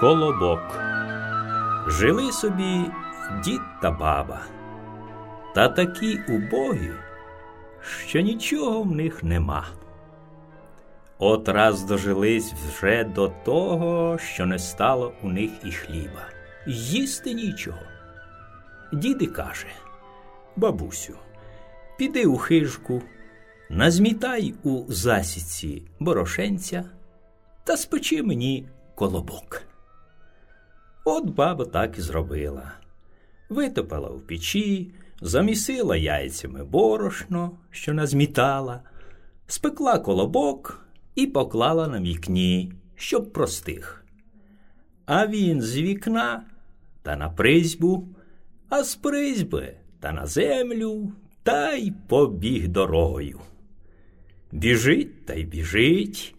Колобок. Жили собі дід та баба, та такі убогі, що нічого в них нема. От раз дожились вже до того, що не стало у них і хліба. Їсти нічого. Діди каже, бабусю, піди у хижку, назмітай у засідці борошенця та спечи мені колобок. От баба так і зробила. Витопила в печі, замісила яйцями борошно, що назмітала, спекла колобок і поклала на вікні, щоб простих. А він з вікна та на призьбу, а з призьби та на землю, та й побіг дорогою. Біжить та й біжить,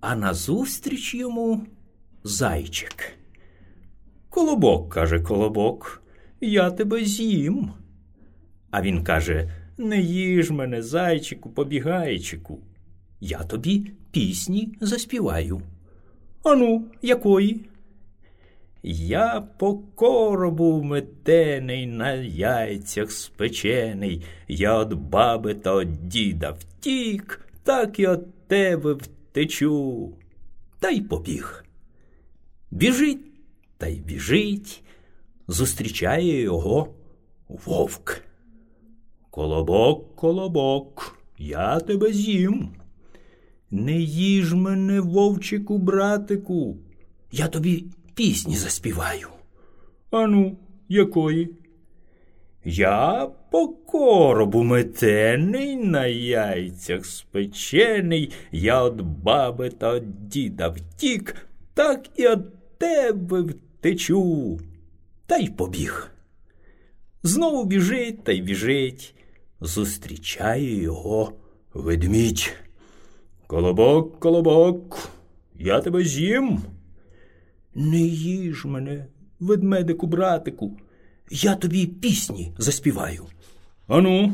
а назустріч йому зайчик. Колобок, каже колобок, я тебе з'їм. А він каже Не їж мене, зайчику, побігайчику. Я тобі пісні заспіваю. Ану, якої? Я по коробу метений на яйцях спечений, я от баби та от діда втік, так і от тебе втечу. Та й побіг. Біжить та й біжить, зустрічає його вовк. Колобок, колобок, я тебе з'їм. Не їж мене, вовчику, братику, я тобі пісні заспіваю. Ану, якої? Я по коробу метений, на яйцях спечений, я от баби та от діда втік, так і от тебе втечу. Та й побіг. Знову біжить та й біжить, зустрічає його ведмідь. Колобок, колобок, я тебе з'їм. Не їж мене, ведмедику, братику, я тобі пісні заспіваю. Ану.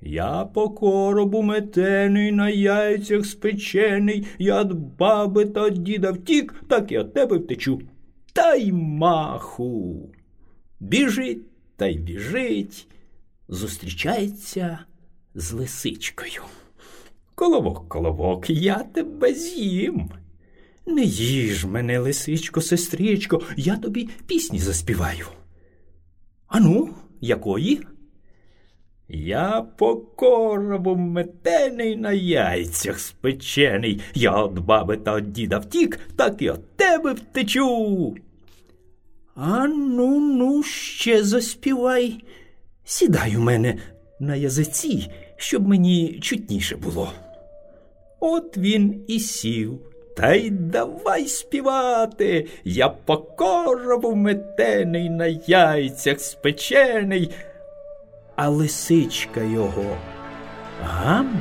Я по коробу метений, на яйцях спечений, я від баби та діда втік, так і от тебе втечу. Та й маху. Біжить та й біжить, зустрічається з лисичкою. Колобок, колобок, я тебе з'їм. Не їж мене, лисичко, сестричко, я тобі пісні заспіваю. Ану, якої? Я по коробу метений на яйцях спечений, я от баби та от діда втік, так і от тебе втечу. А ну, ну, ще заспівай. Сідай у мене на язиці, щоб мені чутніше було. От він і сів. Та й давай співати. Я по коробу метений на яйцях спечений, а лисичка його гам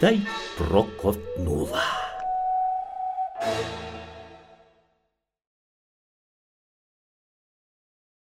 та й прокотнула.